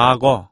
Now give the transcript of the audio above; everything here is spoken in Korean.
악어.